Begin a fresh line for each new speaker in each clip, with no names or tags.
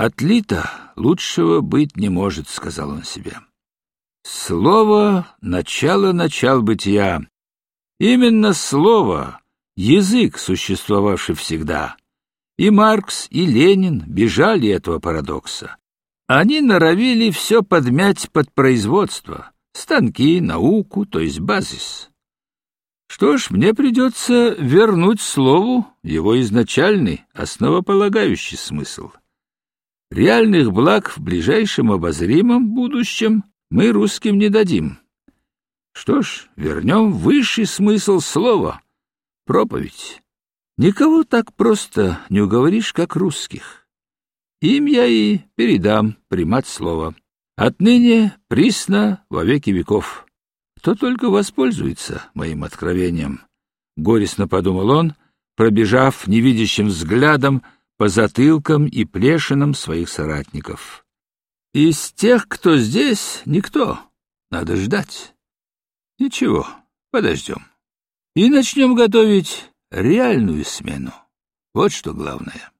«Отлито лучшего быть не может», — сказал он себе. «Слово — начало начал бытия. Именно слово — язык, существовавший всегда. И Маркс, и Ленин бежали этого парадокса. Они норовили все подмять под производство, станки, науку, то есть базис. Что ж, мне придется вернуть слову его изначальный, основополагающий смысл. Реальных благ в ближайшем обозримом будущем мы русским не дадим. Что ж, вернем высший смысл слова — проповедь. Никого так просто не уговоришь, как русских. Им я и передам примат слова. Отныне присно во веки веков. Кто только воспользуется моим откровением. Горестно подумал он, пробежав невидящим взглядом по затылкам и плешинам своих соратников. Из тех, кто здесь, никто. Надо ждать. Ничего, подождем. И начнем готовить реальную смену. Вот что главное.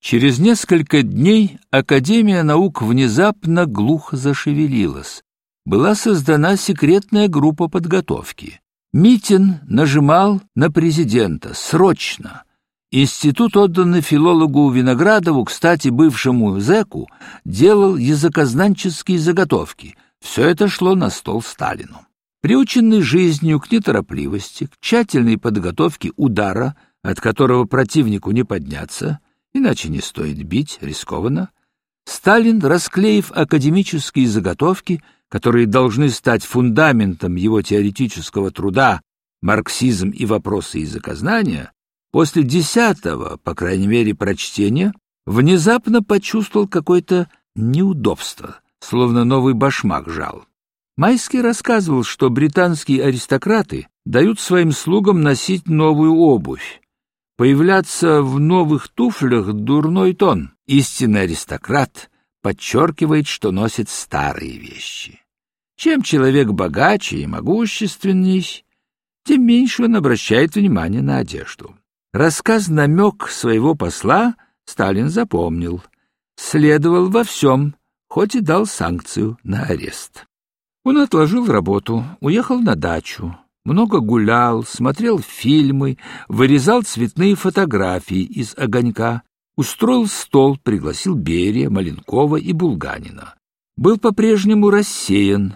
Через несколько дней Академия наук внезапно глухо зашевелилась. Была создана секретная группа подготовки. Митин нажимал на президента «Срочно!» Институт, отданный филологу Виноградову, кстати, бывшему зэку, делал языкознанческие заготовки. Все это шло на стол Сталину. Приученный жизнью к неторопливости, к тщательной подготовке удара, от которого противнику не подняться, иначе не стоит бить, рискованно, Сталин, расклеив академические заготовки, которые должны стать фундаментом его теоретического труда «Марксизм и вопросы языкознания», После десятого, по крайней мере, прочтения, внезапно почувствовал какое-то неудобство, словно новый башмак жал. Майский рассказывал, что британские аристократы дают своим слугам носить новую обувь. Появляться в новых туфлях — дурной тон. Истинный аристократ подчеркивает, что носит старые вещи. Чем человек богаче и могущественней, тем меньше он обращает внимание на одежду. Рассказ-намек своего посла Сталин запомнил. Следовал во всем, хоть и дал санкцию на арест. Он отложил работу, уехал на дачу, много гулял, смотрел фильмы, вырезал цветные фотографии из огонька, устроил стол, пригласил Берия, Маленкова и Булганина. Был по-прежнему рассеян,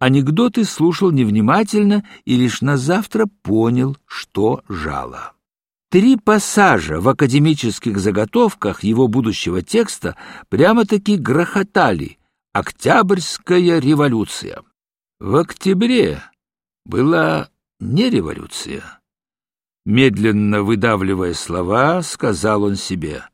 анекдоты слушал невнимательно и лишь на завтра понял, что жало. Три пассажа в академических заготовках его будущего текста прямо-таки грохотали «Октябрьская революция». В октябре была не революция. Медленно выдавливая слова, сказал он себе,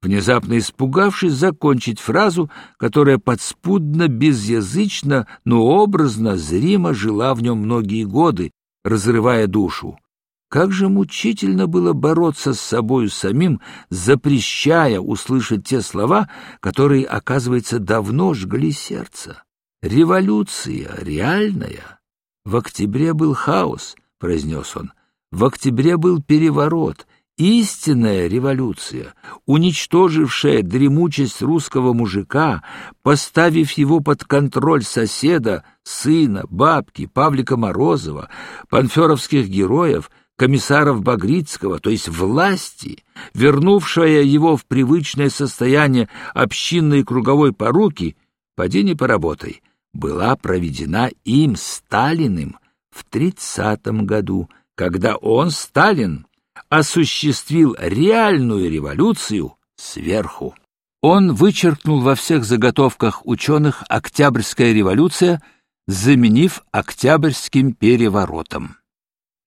внезапно испугавшись закончить фразу, которая подспудно, безязычно, но образно, зримо жила в нем многие годы, разрывая душу. Как же мучительно было бороться с собою самим, запрещая услышать те слова, которые, оказывается, давно жгли сердце. Революция реальная. В октябре был хаос, произнес он. В октябре был переворот, истинная революция, уничтожившая дремучесть русского мужика, поставив его под контроль соседа, сына, бабки, Павлика Морозова, панферовских героев — комиссаров Багрицкого, то есть власти, вернувшая его в привычное состояние общинной круговой поруки, поди не поработай, была проведена им, Сталиным, в тридцатом году, когда он, Сталин, осуществил реальную революцию сверху. Он вычеркнул во всех заготовках ученых «Октябрьская революция», заменив «Октябрьским переворотом».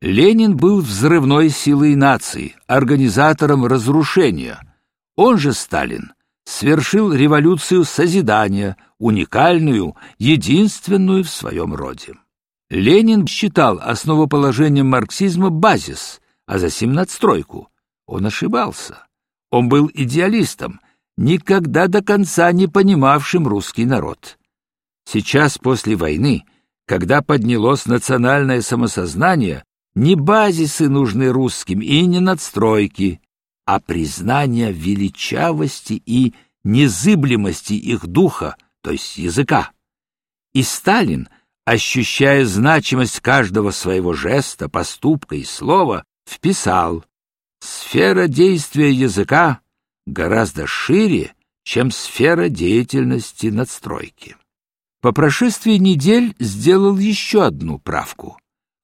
Ленин был взрывной силой нации, организатором разрушения. Он же, Сталин, свершил революцию созидания, уникальную, единственную в своем роде. Ленин считал основоположением марксизма базис, а затем надстройку. Он ошибался. Он был идеалистом, никогда до конца не понимавшим русский народ. Сейчас, после войны, когда поднялось национальное самосознание, не базисы нужны русским и не надстройки, а признание величавости и незыблемости их духа, то есть языка. И Сталин, ощущая значимость каждого своего жеста, поступка и слова, вписал «Сфера действия языка гораздо шире, чем сфера деятельности надстройки». По прошествии недель сделал еще одну правку.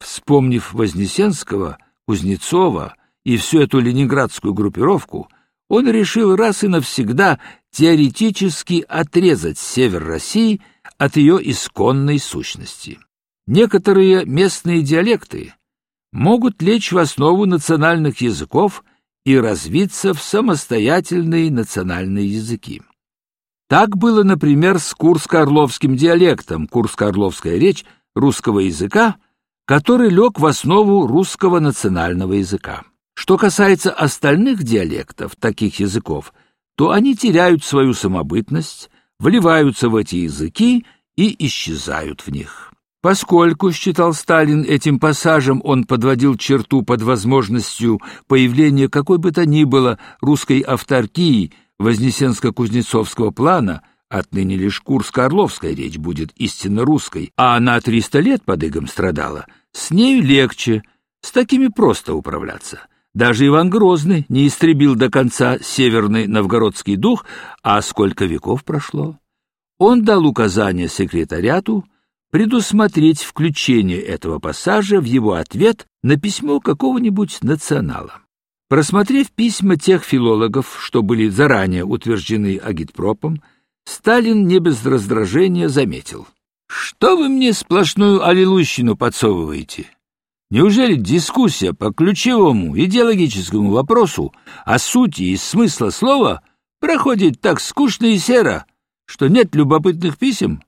Вспомнив Вознесенского, Кузнецова и всю эту ленинградскую группировку, он решил раз и навсегда теоретически отрезать север России от ее исконной сущности. Некоторые местные диалекты могут лечь в основу национальных языков и развиться в самостоятельные национальные языки. Так было, например, с курско-орловским диалектом, курско-орловская речь русского языка, который лег в основу русского национального языка. Что касается остальных диалектов таких языков, то они теряют свою самобытность, вливаются в эти языки и исчезают в них. Поскольку, считал Сталин, этим пассажем он подводил черту под возможностью появления какой бы то ни было русской авторкии Вознесенско-Кузнецовского плана, отныне лишь Курско-Орловская речь будет истинно русской, а она триста лет под игом страдала, с нею легче, с такими просто управляться. Даже Иван Грозный не истребил до конца северный новгородский дух, а сколько веков прошло. Он дал указание секретариату предусмотреть включение этого пассажа в его ответ на письмо какого-нибудь национала. Просмотрев письма тех филологов, что были заранее утверждены агитпропом, Сталин не без раздражения заметил. «Что вы мне сплошную аллилуйщину подсовываете? Неужели дискуссия по ключевому идеологическому вопросу о сути и смысла слова проходит так скучно и серо, что нет любопытных писем?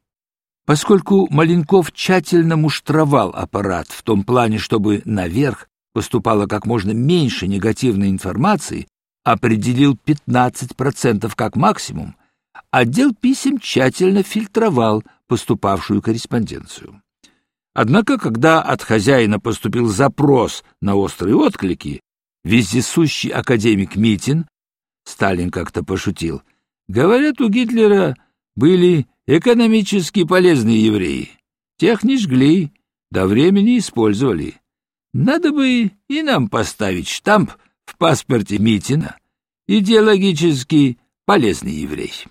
Поскольку Маленков тщательно муштровал аппарат в том плане, чтобы наверх поступало как можно меньше негативной информации, определил 15% как максимум, отдел писем тщательно фильтровал поступавшую корреспонденцию. Однако, когда от хозяина поступил запрос на острые отклики, вездесущий академик Митин, Сталин как-то пошутил, говорят, у Гитлера были экономически полезные евреи. Тех не жгли, до времени использовали. Надо бы и нам поставить штамп в паспорте Митина «Идеологически полезный еврей».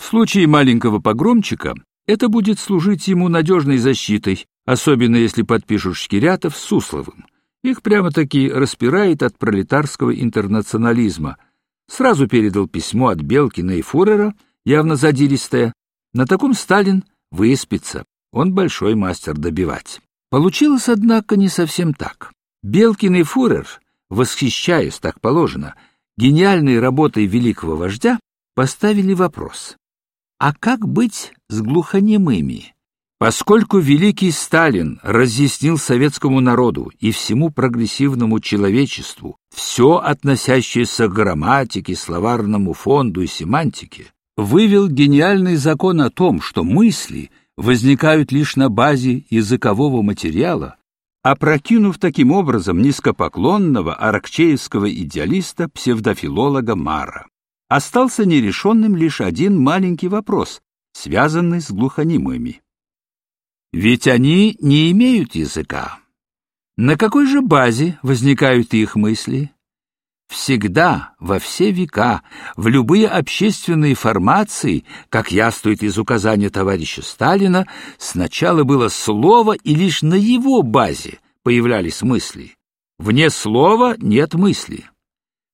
В случае маленького погромчика это будет служить ему надежной защитой особенно если подпишут Шкирятов с Сусловым. Их прямо-таки распирает от пролетарского интернационализма. Сразу передал письмо от Белкина и Фурера, явно задиристое. На таком Сталин выспится, он большой мастер добивать. Получилось, однако, не совсем так. Белкин и Фурер, восхищаясь, так положено, гениальной работой великого вождя, поставили вопрос. А как быть с глухонемыми? Поскольку великий Сталин разъяснил советскому народу и всему прогрессивному человечеству все относящееся к грамматике, словарному фонду и семантике, вывел гениальный закон о том, что мысли возникают лишь на базе языкового материала, опрокинув таким образом низкопоклонного аракчеевского идеалиста псевдофилолога Мара. Остался нерешенным лишь один маленький вопрос, связанный с глухонемыми. Ведь они не имеют языка. На какой же базе возникают их мысли? Всегда, во все века, в любые общественные формации, как яствует из указания товарища Сталина, сначала было слово, и лишь на его базе появлялись мысли. Вне слова нет мысли.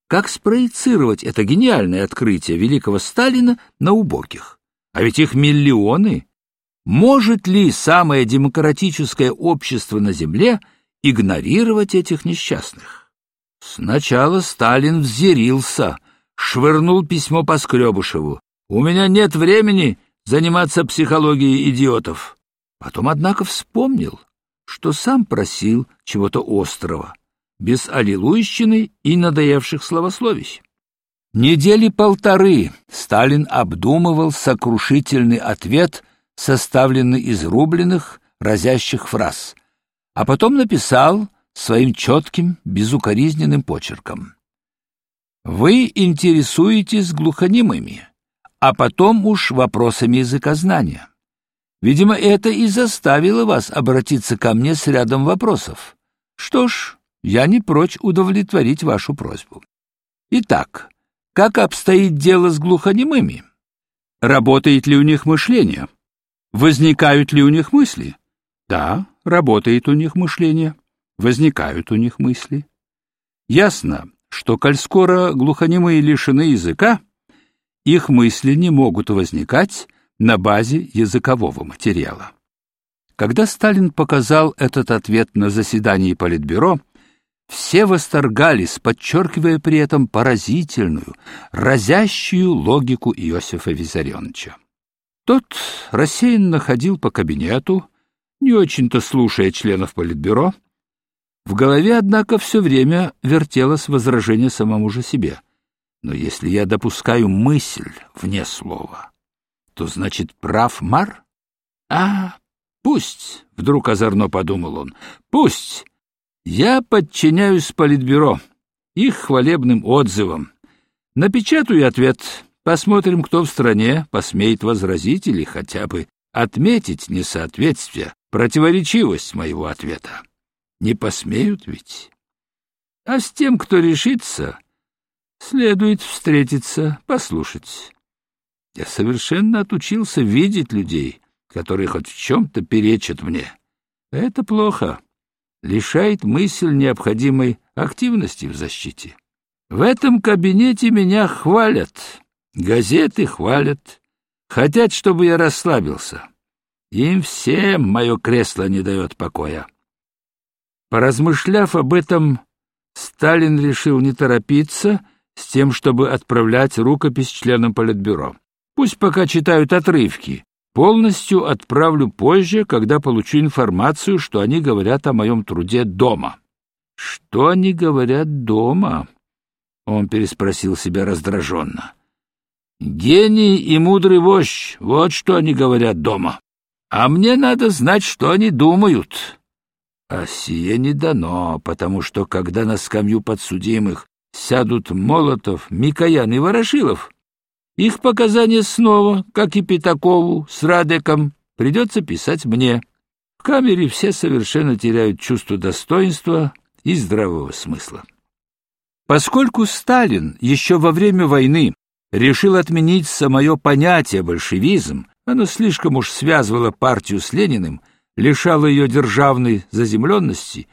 Как спроецировать это гениальное открытие великого Сталина на убогих? А ведь их миллионы, может ли самое демократическое общество на Земле игнорировать этих несчастных? Сначала Сталин взъярился, швырнул письмо по Скребышеву. «У меня нет времени заниматься психологией идиотов». Потом, однако, вспомнил, что сам просил чего-то острого, без аллилуйщины и надоевших словословий. Недели полторы Сталин обдумывал сокрушительный ответ — составленный из рубленных, разящих фраз, а потом написал своим четким, безукоризненным почерком. «Вы интересуетесь глухонемыми, а потом уж вопросами языкознания. Видимо, это и заставило вас обратиться ко мне с рядом вопросов. Что ж, я не прочь удовлетворить вашу просьбу. Итак, как обстоит дело с глухонемыми? Работает ли у них мышление? Возникают ли у них мысли? Да, работает у них мышление. Возникают у них мысли. Ясно, что коль скоро глухонемые лишены языка, их мысли не могут возникать на базе языкового материала. Когда Сталин показал этот ответ на заседании Политбюро, все восторгались, подчеркивая при этом поразительную, разящую логику Иосифа Виссарионовича. Тот рассеянно ходил по кабинету, не очень-то слушая членов Политбюро. В голове, однако, все время вертелось возражение самому же себе. Но если я допускаю мысль вне слова, то значит прав Мар? А, пусть, вдруг озорно подумал он, пусть. Я подчиняюсь Политбюро, их хвалебным отзывам. Напечатаю ответ, посмотрим, кто в стране посмеет возразить или хотя бы отметить несоответствие, противоречивость моего ответа. Не посмеют ведь. А с тем, кто решится, следует встретиться, послушать. Я совершенно отучился видеть людей, которые хоть в чем-то перечат мне. Это плохо. Лишает мысль необходимой активности в защите. В этом кабинете меня хвалят, газеты хвалят, хотят, чтобы я расслабился. Им всем мое кресло не дает покоя. Поразмышляв об этом, Сталин решил не торопиться с тем, чтобы отправлять рукопись членам Политбюро. Пусть пока читают отрывки. Полностью отправлю позже, когда получу информацию, что они говорят о моем труде дома. Что они говорят дома? Он переспросил себя раздраженно. Гений и мудрый вождь, вот что они говорят дома. А мне надо знать, что они думают. А сие не дано, потому что, когда на скамью подсудимых сядут Молотов, Микоян и Ворошилов, их показания снова, как и Пятакову, с Радеком, придется писать мне. В камере все совершенно теряют чувство достоинства и здравого смысла. Поскольку Сталин еще во время войны решил отменить самое понятие большевизм, оно слишком уж связывало партию с Лениным, лишало ее державной заземленности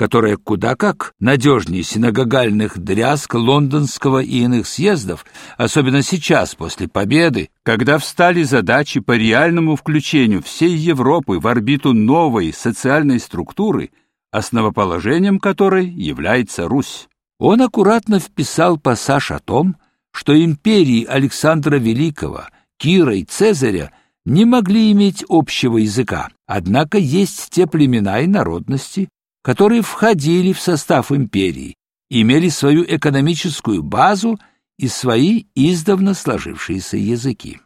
которая куда как надежнее синагогальных дрязг лондонского и иных съездов, особенно сейчас, после победы, когда встали задачи по реальному включению всей Европы в орбиту новой социальной структуры, основоположением которой является Русь. Он аккуратно вписал пассаж о том, что империи Александра Великого, Кира и Цезаря не могли иметь общего языка, однако есть те племена и народности, которые входили в состав империи, имели свою экономическую базу и свои издавна сложившиеся языки.